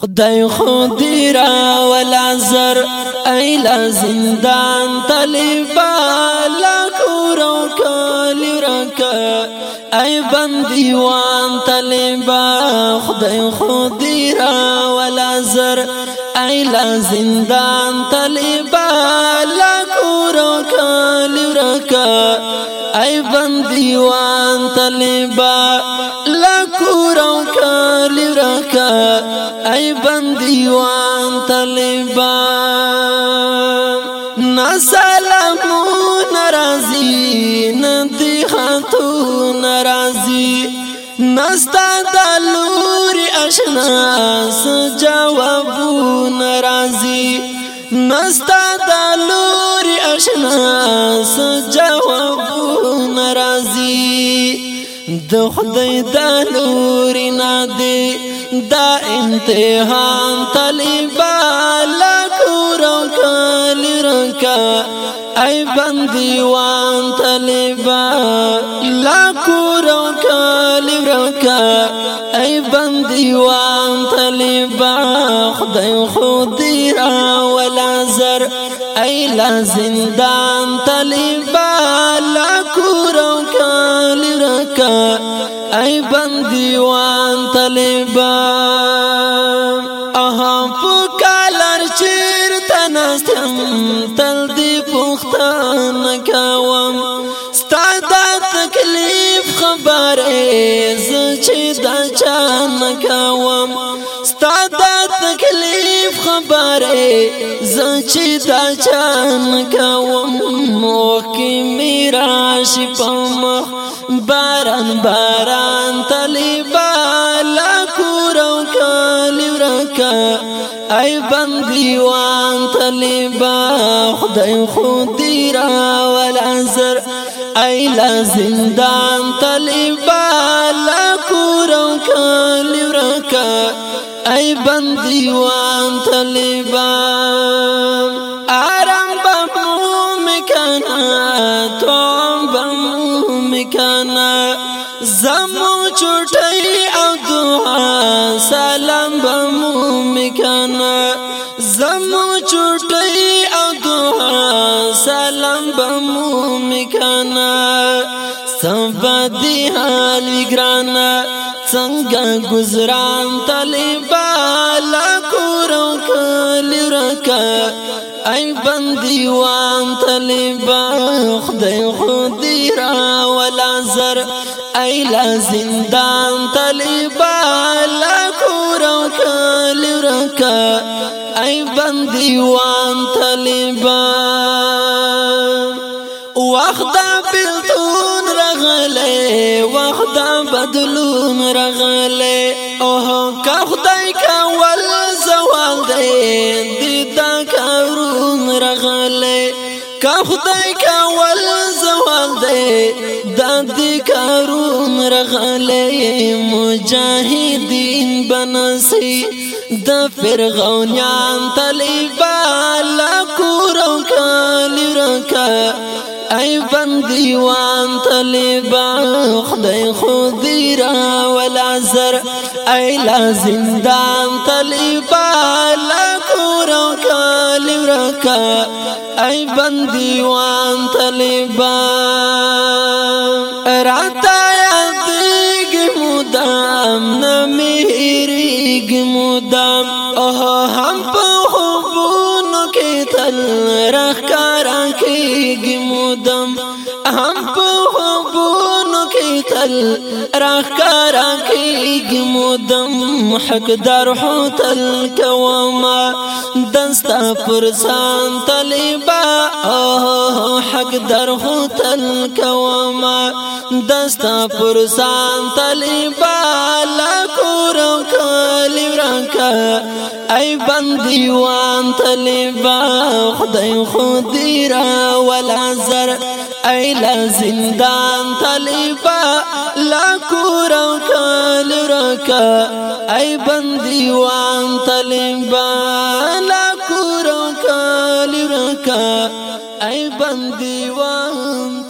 خدای خودی را ولا زر ایلا زندان طالبا لا کورو کلی رکا. ای بندیوان طالبا خدای خودی را ولا زر ایلا زندان طالبا لا کورو کلی رکا. ای بندیوان طالبا لا کورو کلی رکا ای بندیوان طالبا نسلامو ناراضی ندی خاتو ناراضی نستا دلور اشنا س جوابو ناراضی نستا دلور اشنا س جوابو ناراضی د خدای دلور نه دی دا امتحان طالبا لکورو کلی رکا ای بندیوان طالبا لکورو کلی رکا ای بندیوان طالبا خدای خودی را زر ای لا زندان طالبا لکورو کلی رکا ای بندیوان طالبا. اها په کالر چیر تنستم تل دی پختان کاوم ستا د تکلیف خبره ز چې دا چان کاوم ستا د تکلیف خبره ز چې دا چان کاوم موکه میرا شپم باران باران. ورکا ای بندیوان طالبا خدای خودی را والعزر ای لا زندان طالبا لا کورو کالی ورکا ای بندیوان طالبا آرام بمو مکانا توم بمو مکانا زمو چټي بمو مکانا سبا دی حال وګرانا څنګه گزاران طالبا لا کورو کلی رکا ای بندیوان طالبا خدای خودی را ولا زر ای لا زندان طالبا لا کورو کلی رکا ای بندیوان طالبا وخت بلتون رغله وخت بدلون رغله او که خدای کول زوال دې دې دا کارون رغله که خدای کول زوال دې دا دې کارون رغله مجاهدین بنسي د فرغونیان طالبان. ای بندیوان طالبا خدای خودی را ولا زر ای لا زندان طالبا لا کورو کالی رکا ای بندیوان طالبا راتا یادګ مدام نمیریګ مدام أوه هم په خوبونو تل راخکارا کېږي مودم. هم په خوبونو کې تل راښکاره کېږي مودم. حقدار خو تل کوما دستا پر ځان طالبا حقدار خو تل کوما دستا پر ځان طالبا لا کورم کوم أي بندی وان طالبا خدای خودی را ولا زر. أي لا زندان طلبا لا کور أو کال رکا ای بندی وان طالبا لا کور أو کال رکا ای وان